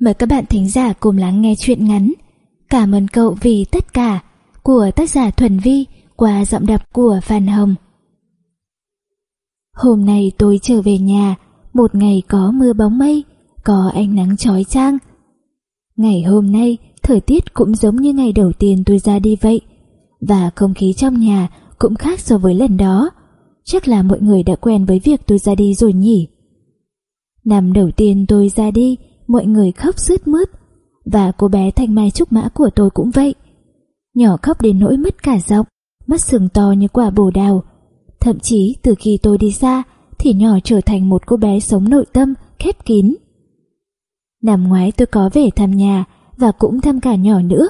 Mời các bạn thính giả cùng lắng nghe chuyện ngắn Cảm ơn cậu vì tất cả của tác giả Thuần Vi qua giọng đọc của Phan Hồng. Hôm nay tôi trở về nhà, một ngày có mưa bóng mây, có ánh nắng chói chang. Ngày hôm nay, thời tiết cũng giống như ngày đầu tiên tôi ra đi vậy, và không khí trong nhà cũng khác so với lần đó. Chắc là mọi người đã quen với việc tôi ra đi rồi nhỉ. Năm đầu tiên tôi ra đi, mọi người khóc sướt mướt, và cô bé thanh mai trúc mã của tôi cũng vậy. Nhỏ khóc đến nỗi mất cả giọng, mắt sừng to như quả bồ đào. Thậm chí từ khi tôi đi xa, thì nhỏ trở thành một cô bé sống nội tâm, khép kín. Năm ngoái tôi có về thăm nhà và cũng thăm cả nhỏ nữa.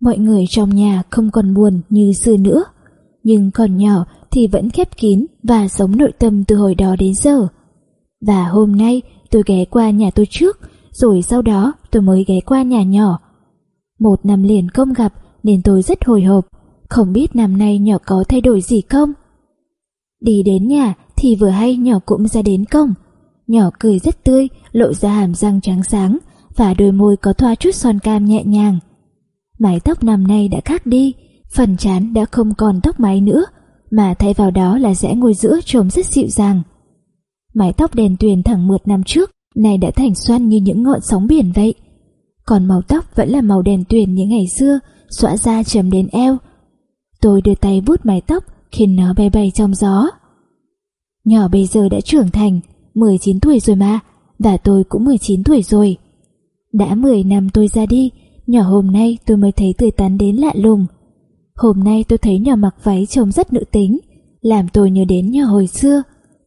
Mọi người trong nhà không còn buồn như xưa nữa, nhưng còn nhỏ thì vẫn khép kín và sống nội tâm từ hồi đó đến giờ. Và hôm nay tôi ghé qua nhà tôi trước, rồi sau đó tôi mới ghé qua nhà nhỏ. Một năm liền không gặp nên tôi rất hồi hộp, không biết năm nay nhỏ có thay đổi gì không. Đi đến nhà thì vừa hay nhỏ cũng ra đến cổng. Nhỏ cười rất tươi, lộ ra hàm răng trắng sáng và đôi môi có thoa chút son cam nhẹ nhàng. Mái tóc năm nay đã khác đi, phần trán đã không còn tóc mái nữa, mà thay vào đó là rẽ ngồi giữa trông rất dịu dàng. Mái tóc đèn tuyền thẳng mượt năm trước, này đã thành xoăn như những ngọn sóng biển vậy. Còn màu tóc vẫn là màu đèn tuyền như ngày xưa, xõa ra chấm đến eo. Tôi đưa tay vuốt mái tóc khiến nó bay bay trong gió. Nhỏ bây giờ đã trưởng thành, 19 tuổi rồi mà, và tôi cũng 19 tuổi rồi. Đã 10 năm tôi ra đi, nhỏ hôm nay tôi mới thấy tươi tắn đến lạ lùng. Hôm nay tôi thấy nhỏ mặc váy trông rất nữ tính, làm tôi nhớ đến nhỏ hồi xưa.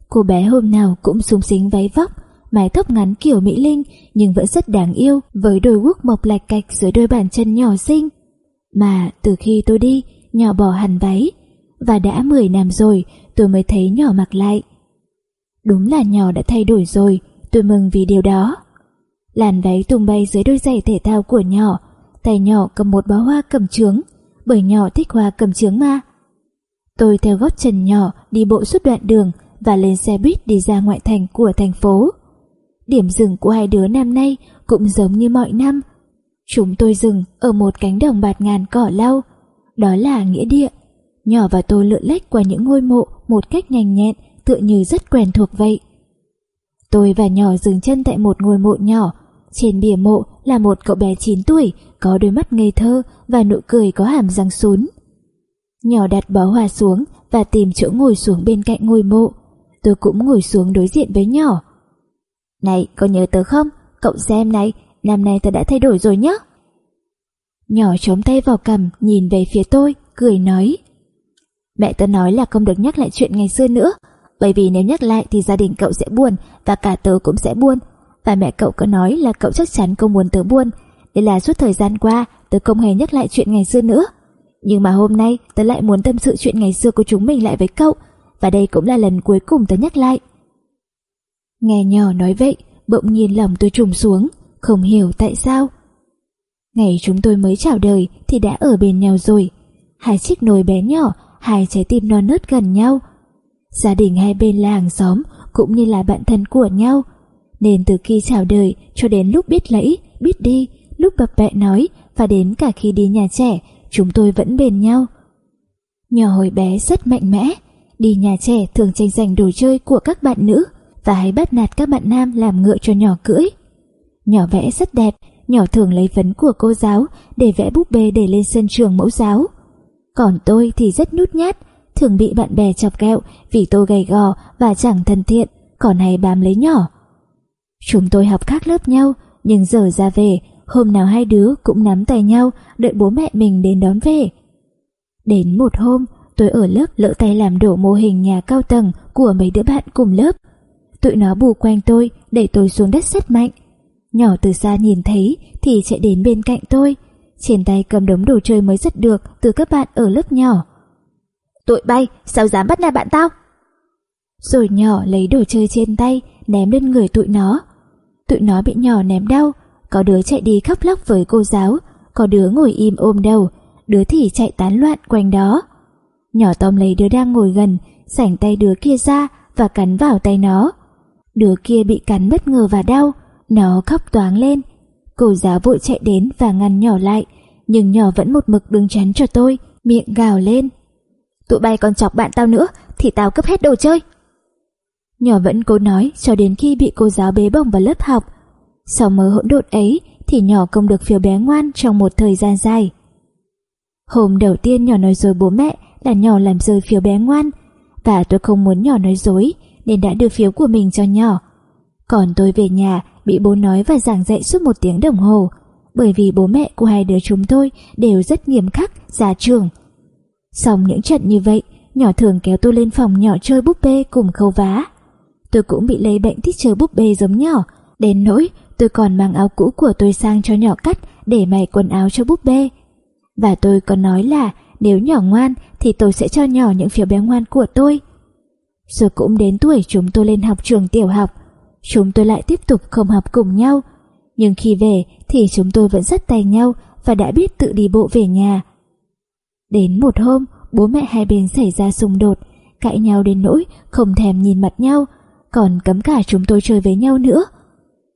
Cô bé hôm nào cũng súng xính váy vóc, mái tóc ngắn kiểu mỹ linh nhưng vẫn rất đáng yêu với đôi guốc mộc lạch cạch dưới đôi bàn chân nhỏ xinh. Mà từ khi tôi đi, nhỏ bỏ hẳn váy, và đã 10 năm rồi tôi mới thấy nhỏ mặc lại. Đúng là nhỏ đã thay đổi rồi, tôi mừng vì điều đó. Làn váy tung bay dưới đôi giày thể thao của nhỏ, tay nhỏ cầm một bó hoa cầm trướng, bởi nhỏ thích hoa cầm trướng mà. Tôi theo gót chân nhỏ đi bộ suốt đoạn đường và lên xe buýt đi ra ngoại thành của thành phố. Điểm dừng của hai đứa năm nay cũng giống như mọi năm. Chúng tôi dừng ở một cánh đồng bạt ngàn cỏ lau. Đó là nghĩa địa. Nhỏ và tôi lượn lách qua những ngôi mộ một cách nhanh nhẹn, tựa như rất quen thuộc vậy. Tôi và nhỏ dừng chân tại một ngôi mộ nhỏ. Trên bìa mộ là một cậu bé 9 tuổi, có đôi mắt ngây thơ và nụ cười có hàm răng sún. Nhỏ đặt bó hoa xuống và tìm chỗ ngồi xuống bên cạnh ngôi mộ. Tôi cũng ngồi xuống đối diện với nhỏ. Này, có nhớ tớ không? Cậu xem này, năm nay tớ đã thay đổi rồi nhé. Nhỏ chống tay vào cầm, nhìn về phía tôi, cười nói. Mẹ tớ nói là không được nhắc lại chuyện ngày xưa nữa, bởi vì nếu nhắc lại thì gia đình cậu sẽ buồn và cả tớ cũng sẽ buồn. Và mẹ cậu có nói là cậu chắc chắn không muốn tớ buồn, nên là suốt thời gian qua tớ không hề nhắc lại chuyện ngày xưa nữa. Nhưng mà hôm nay tớ lại muốn tâm sự chuyện ngày xưa của chúng mình lại với cậu, và đây cũng là lần cuối cùng tớ nhắc lại. Nghe nhỏ nói vậy, bỗng nhiên lòng tôi trùng xuống, không hiểu tại sao. Ngày chúng tôi mới chào đời thì đã ở bên nhau rồi. Hai chiếc nồi bé nhỏ, hai trái tim non nớt gần nhau. Gia đình hai bên là hàng xóm, cũng như là bạn thân của nhau. Nên từ khi chào đời cho đến lúc biết lẫy, biết đi, lúc bập bẹ nói và đến cả khi đi nhà trẻ, chúng tôi vẫn bên nhau. Nhỏ hồi bé rất mạnh mẽ, đi nhà trẻ thường tranh giành đồ chơi của các bạn nữ và hay bắt nạt các bạn nam làm ngựa cho nhỏ cưỡi. Nhỏ vẽ rất đẹp, nhỏ thường lấy phấn của cô giáo để vẽ búp bê để lên sân trường mẫu giáo. Còn tôi thì rất nút nhát, thường bị bạn bè chọc kẹo vì tôi gầy gò và chẳng thân thiện, còn hay bám lấy nhỏ. Chúng tôi học khác lớp nhau, nhưng giờ ra về, hôm nào hai đứa cũng nắm tay nhau đợi bố mẹ mình đến đón về. Đến một hôm, tôi ở lớp lỡ tay làm đổ mô hình nhà cao tầng của mấy đứa bạn cùng lớp. Tụi nó bù quanh tôi, đẩy tôi xuống đất rất mạnh. Nhỏ từ xa nhìn thấy thì chạy đến bên cạnh tôi. Trên tay cầm đống đồ chơi mới rất được từ các bạn ở lớp nhỏ. Tụi bay, sao dám bắt nạt bạn tao? Rồi nhỏ lấy đồ chơi trên tay, ném lên người tụi nó. Tụi nó bị nhỏ ném đau, có đứa chạy đi khóc lóc với cô giáo, có đứa ngồi im ôm đầu, đứa thì chạy tán loạn quanh đó. Nhỏ tóm lấy đứa đang ngồi gần, sảnh tay đứa kia ra và cắn vào tay nó. Đứa kia bị cắn bất ngờ và đau, nó khóc toáng lên. Cô giáo vội chạy đến và ngăn nhỏ lại, nhưng nhỏ vẫn một mực đứng chắn cho tôi, miệng gào lên. Tụi bay còn chọc bạn tao nữa, thì tao cướp hết đồ chơi. Nhỏ vẫn cố nói cho đến khi bị cô giáo bế bổng vào lớp học. Sau mớ hỗn độn ấy thì nhỏ không được phiếu bé ngoan trong một thời gian dài. Hôm đầu tiên nhỏ nói dối bố mẹ là nhỏ làm rơi phiếu bé ngoan và tôi không muốn nhỏ nói dối nên đã đưa phiếu của mình cho nhỏ. Còn tôi về nhà bị bố nói và giảng dạy suốt một tiếng đồng hồ bởi vì bố mẹ của hai đứa chúng tôi đều rất nghiêm khắc, già trường. Xong những trận như vậy, nhỏ thường kéo tôi lên phòng nhỏ chơi búp bê cùng khâu vá. Tôi cũng bị lấy bệnh thích chơi búp bê giống nhỏ, đến nỗi tôi còn mang áo cũ của tôi sang cho nhỏ cắt để mày quần áo cho búp bê. Và tôi còn nói là nếu nhỏ ngoan thì tôi sẽ cho nhỏ những phiếu bé ngoan của tôi. Rồi cũng đến tuổi chúng tôi lên học trường tiểu học, chúng tôi lại tiếp tục không học cùng nhau. Nhưng khi về thì chúng tôi vẫn dắt tay nhau và đã biết tự đi bộ về nhà. Đến một hôm, bố mẹ hai bên xảy ra xung đột, cãi nhau đến nỗi không thèm nhìn mặt nhau, còn cấm cả chúng tôi chơi với nhau nữa.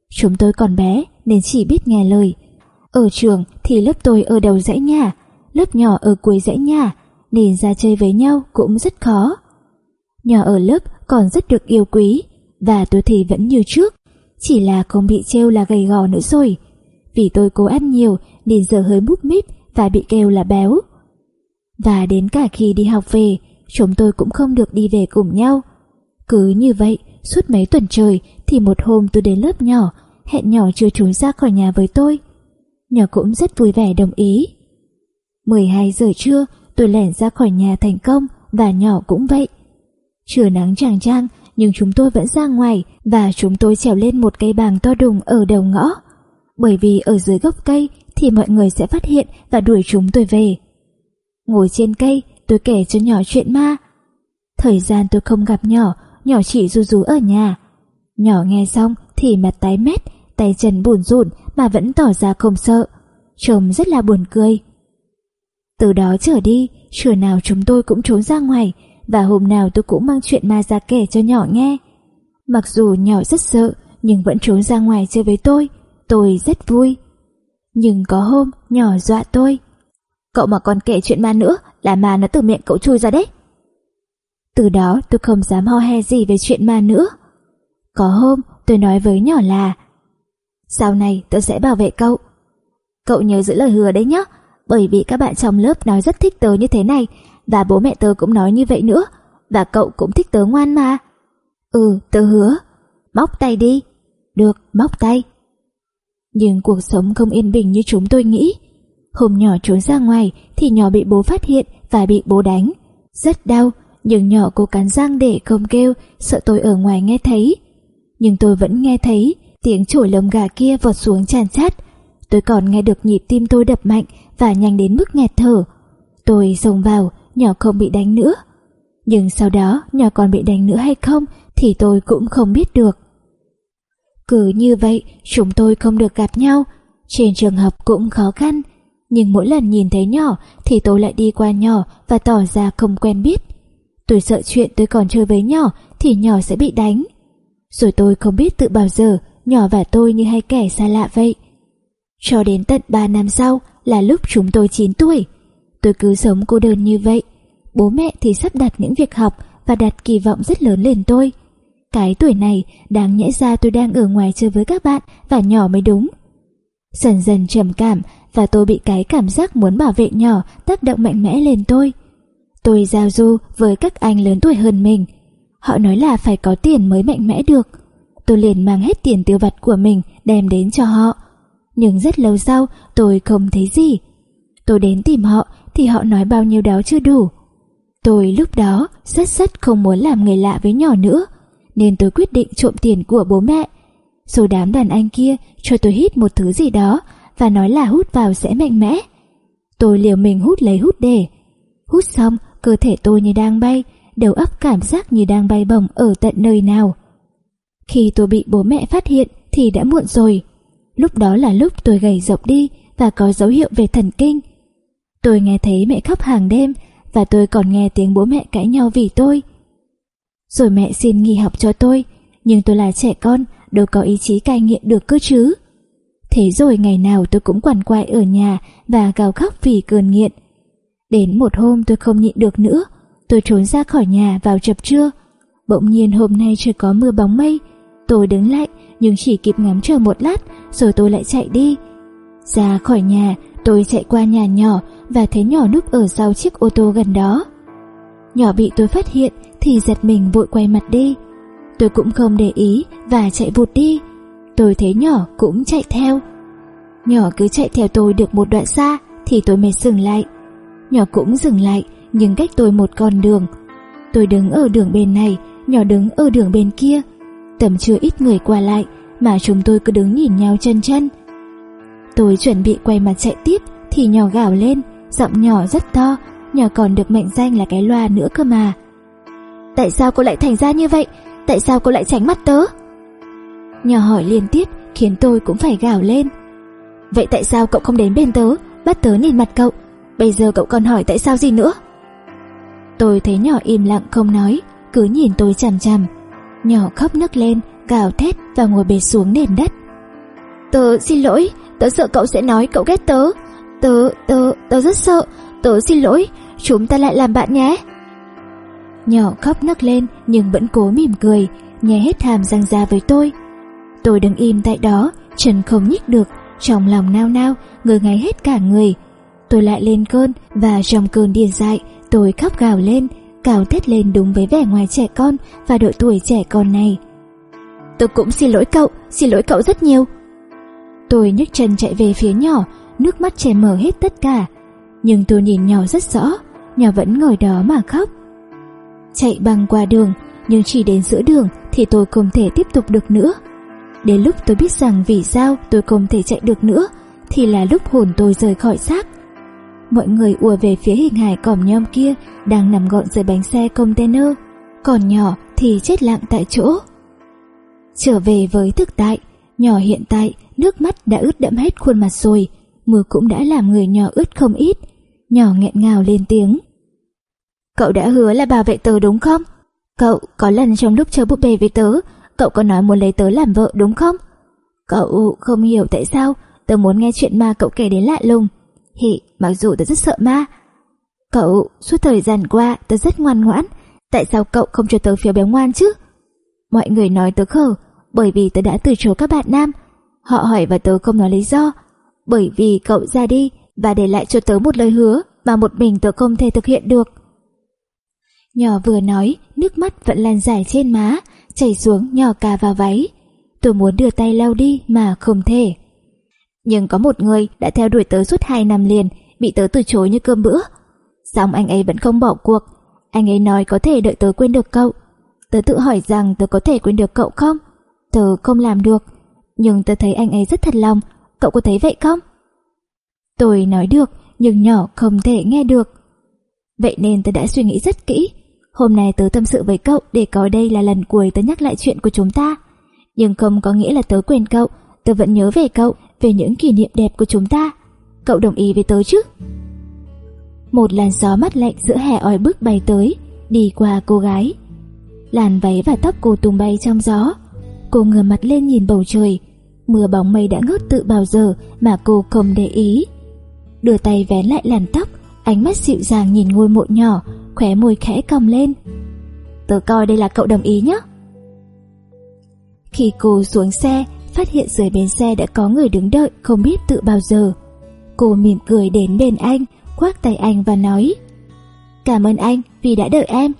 Chúng tôi còn bé nên chỉ biết nghe lời. Ở trường thì lớp tôi ở đầu dãy nhà, lớp nhỏ ở cuối dãy nhà, nên ra chơi với nhau cũng rất khó. Nhỏ ở lớp còn rất được yêu quý, và tôi thì vẫn như trước, chỉ là không bị trêu là gầy gò nữa rồi. Vì tôi cố ăn nhiều nên giờ hơi múp míp và bị kêu là béo. Và đến cả khi đi học về, chúng tôi cũng không được đi về cùng nhau. Cứ như vậy, suốt mấy tuần trời thì một hôm tôi đến lớp nhỏ, hẹn nhỏ chưa trốn ra khỏi nhà với tôi. Nhỏ cũng rất vui vẻ đồng ý. 12 giờ trưa, tôi lẻn ra khỏi nhà thành công và nhỏ cũng vậy. Trưa nắng chàng trang, nhưng chúng tôi vẫn ra ngoài và chúng tôi trèo lên một cây bàng to đùng ở đầu ngõ. Bởi vì ở dưới gốc cây thì mọi người sẽ phát hiện và đuổi chúng tôi về. Ngồi trên cây, tôi kể cho nhỏ chuyện ma. Thời gian tôi không gặp nhỏ, nhỏ chỉ ru rú ở nhà. Nhỏ nghe xong thì mặt tái mét, tay chân buồn rùn mà vẫn tỏ ra không sợ. Trông rất là buồn cười. Từ đó trở đi, trưa nào chúng tôi cũng trốn ra ngoài và hôm nào tôi cũng mang chuyện ma ra kể cho nhỏ nghe. Mặc dù nhỏ rất sợ nhưng vẫn trốn ra ngoài chơi với tôi, tôi rất vui. Nhưng có hôm nhỏ dọa tôi. Cậu mà còn kể chuyện ma nữa là ma nó từ miệng cậu chui ra đấy. Từ đó tôi không dám ho he gì về chuyện ma nữa. Có hôm tôi nói với nhỏ là Sau này tôi sẽ bảo vệ cậu. Cậu nhớ giữ lời hứa đấy nhé, bởi vì các bạn trong lớp nói rất thích tớ như thế này và bố mẹ tớ cũng nói như vậy nữa và cậu cũng thích tớ ngoan mà. Ừ, tớ hứa. Móc tay đi. Được, móc tay. Nhưng cuộc sống không yên bình như chúng tôi nghĩ. Hôm nhỏ trốn ra ngoài thì nhỏ bị bố phát hiện và bị bố đánh. Rất đau, nhưng nhỏ cố cắn răng để không kêu, sợ tôi ở ngoài nghe thấy. Nhưng tôi vẫn nghe thấy tiếng chổi lồng gà kia vọt xuống tràn chát. Tôi còn nghe được nhịp tim tôi đập mạnh và nhanh đến mức nghẹt thở. Tôi xông vào, nhỏ không bị đánh nữa. Nhưng sau đó nhỏ còn bị đánh nữa hay không thì tôi cũng không biết được. Cứ như vậy chúng tôi không được gặp nhau, trên trường học cũng khó khăn. Nhưng mỗi lần nhìn thấy nhỏ thì tôi lại đi qua nhỏ và tỏ ra không quen biết. Tôi sợ chuyện tôi còn chơi với nhỏ thì nhỏ sẽ bị đánh. Rồi tôi không biết tự bao giờ nhỏ và tôi như hai kẻ xa lạ vậy. Cho đến tận 3 năm sau là lúc chúng tôi 9 tuổi. Tôi cứ sống cô đơn như vậy. Bố mẹ thì sắp đặt những việc học và đặt kỳ vọng rất lớn lên tôi. Cái tuổi này đáng nhẽ ra tôi đang ở ngoài chơi với các bạn và nhỏ mới đúng. Dần dần trầm cảm và tôi bị cái cảm giác muốn bảo vệ nhỏ tác động mạnh mẽ lên tôi. Tôi giao du với các anh lớn tuổi hơn mình. Họ nói là phải có tiền mới mạnh mẽ được. Tôi liền mang hết tiền tiêu vặt của mình đem đến cho họ. Nhưng rất lâu sau tôi không thấy gì. Tôi đến tìm họ thì họ nói bao nhiêu đó chưa đủ. Tôi lúc đó rất rất không muốn làm người lạ với nhỏ nữa, nên tôi quyết định trộm tiền của bố mẹ. Rồi đám đàn anh kia cho tôi hít một thứ gì đó và nói là hút vào sẽ mạnh mẽ. Tôi liều mình hút lấy hút để. Hút xong, cơ thể tôi như đang bay, đầu óc cảm giác như đang bay bổng ở tận nơi nào. Khi tôi bị bố mẹ phát hiện thì đã muộn rồi. Lúc đó là lúc tôi gầy rộng đi và có dấu hiệu về thần kinh. Tôi nghe thấy mẹ khóc hàng đêm và tôi còn nghe tiếng bố mẹ cãi nhau vì tôi. Rồi mẹ xin nghỉ học cho tôi, nhưng tôi là trẻ con, đâu có ý chí cai nghiện được cơ chứ. Thế rồi ngày nào tôi cũng quằn quại ở nhà và gào khóc vì cơn nghiện. Đến một hôm tôi không nhịn được nữa, tôi trốn ra khỏi nhà vào chập trưa. Bỗng nhiên hôm nay trời có mưa bóng mây, tôi đứng lại nhưng chỉ kịp ngắm chờ một lát rồi tôi lại chạy đi. Ra khỏi nhà, tôi chạy qua nhà nhỏ và thấy nhỏ núp ở sau chiếc ô tô gần đó. Nhỏ bị tôi phát hiện thì giật mình vội quay mặt đi. Tôi cũng không để ý và chạy vụt đi. Tôi thấy nhỏ cũng chạy theo. Nhỏ cứ chạy theo tôi được một đoạn xa thì tôi mới dừng lại. Nhỏ cũng dừng lại nhưng cách tôi một con đường. Tôi đứng ở đường bên này, nhỏ đứng ở đường bên kia. Tầm chưa ít người qua lại mà chúng tôi cứ đứng nhìn nhau chân chân. Tôi chuẩn bị quay mặt chạy tiếp thì nhỏ gào lên, giọng nhỏ rất to, nhỏ còn được mệnh danh là cái loa nữa cơ mà. Tại sao cô lại thành ra như vậy? Tại sao cô lại tránh mắt tớ? Nhỏ hỏi liên tiếp khiến tôi cũng phải gào lên. Vậy tại sao cậu không đến bên tớ, bắt tớ nhìn mặt cậu? Bây giờ cậu còn hỏi tại sao gì nữa? Tôi thấy nhỏ im lặng không nói, cứ nhìn tôi chằm chằm. Nhỏ khóc nức lên, gào thét và ngồi bệt xuống nền đất. Tớ xin lỗi, tớ sợ cậu sẽ nói cậu ghét tớ. Tớ, tớ, tớ rất sợ, tớ xin lỗi, chúng ta lại làm bạn nhé. Nhỏ khóc nức lên nhưng vẫn cố mỉm cười, nhè hết hàm răng ra với tôi. Tôi đứng im tại đó, chân không nhích được, trong lòng nao nao, ngơ ngáy hết cả người. Tôi lại lên cơn và trong cơn điên dại, tôi khóc gào lên, cào thét lên đúng với vẻ ngoài trẻ con và độ tuổi trẻ con này. Tôi cũng xin lỗi cậu, xin lỗi cậu rất nhiều. Tôi nhấc chân chạy về phía nhỏ, nước mắt che mờ hết tất cả. Nhưng tôi nhìn nhỏ rất rõ, nhỏ vẫn ngồi đó mà khóc. Chạy băng qua đường, nhưng chỉ đến giữa đường thì tôi không thể tiếp tục được nữa. Đến lúc tôi biết rằng vì sao tôi không thể chạy được nữa, thì là lúc hồn tôi rời khỏi xác. Mọi người ùa về phía hình hài còm nhom kia đang nằm gọn dưới bánh xe container, còn nhỏ thì chết lặng tại chỗ. Trở về với thực tại, nhỏ hiện tại nước mắt đã ướt đẫm hết khuôn mặt rồi, mưa cũng đã làm người nhỏ ướt không ít. Nhỏ nghẹn ngào lên tiếng. Cậu đã hứa là bảo vệ tớ đúng không? Cậu có lần trong lúc chơi búp bê với tớ, cậu có nói muốn lấy tớ làm vợ đúng không? Cậu không hiểu tại sao tớ muốn nghe chuyện ma cậu kể đến lạ lùng. Hị, mặc dù tớ rất sợ ma. Cậu, suốt thời gian qua tớ rất ngoan ngoãn, tại sao cậu không cho tớ phiếu béo ngoan chứ? Mọi người nói tớ khờ, bởi vì tớ đã từ chối các bạn nam. Họ hỏi và tớ không nói lý do, bởi vì cậu ra đi và để lại cho tớ một lời hứa mà một mình tớ không thể thực hiện được. Nhỏ vừa nói, nước mắt vẫn lan dài trên má, chảy xuống nhỏ cà vào váy. Tôi muốn đưa tay lau đi mà không thể. Nhưng có một người đã theo đuổi tớ suốt hai năm liền, bị tớ từ chối như cơm bữa. Xong anh ấy vẫn không bỏ cuộc. Anh ấy nói có thể đợi tớ quên được cậu. Tớ tự hỏi rằng tớ có thể quên được cậu không? Tớ không làm được. Nhưng tớ thấy anh ấy rất thật lòng. Cậu có thấy vậy không? Tôi nói được, nhưng nhỏ không thể nghe được. Vậy nên tớ đã suy nghĩ rất kỹ. Hôm nay tớ tâm sự với cậu để có đây là lần cuối tớ nhắc lại chuyện của chúng ta. Nhưng không có nghĩa là tớ quên cậu, tớ vẫn nhớ về cậu, về những kỷ niệm đẹp của chúng ta. Cậu đồng ý với tớ chứ? Một làn gió mát lạnh giữa hè oi bức bay tới, đi qua cô gái. Làn váy và tóc cô tung bay trong gió. Cô ngửa mặt lên nhìn bầu trời. Mưa bóng mây đã ngớt tự bao giờ mà cô không để ý. Đưa tay vén lại làn tóc, ánh mắt dịu dàng nhìn ngôi mộ nhỏ, khóe môi khẽ cong lên. Tớ coi đây là cậu đồng ý nhé. Khi cô xuống xe, phát hiện dưới bến xe đã có người đứng đợi không biết tự bao giờ. Cô mỉm cười đến bên anh, khoác tay anh và nói Cảm ơn anh vì đã đợi em.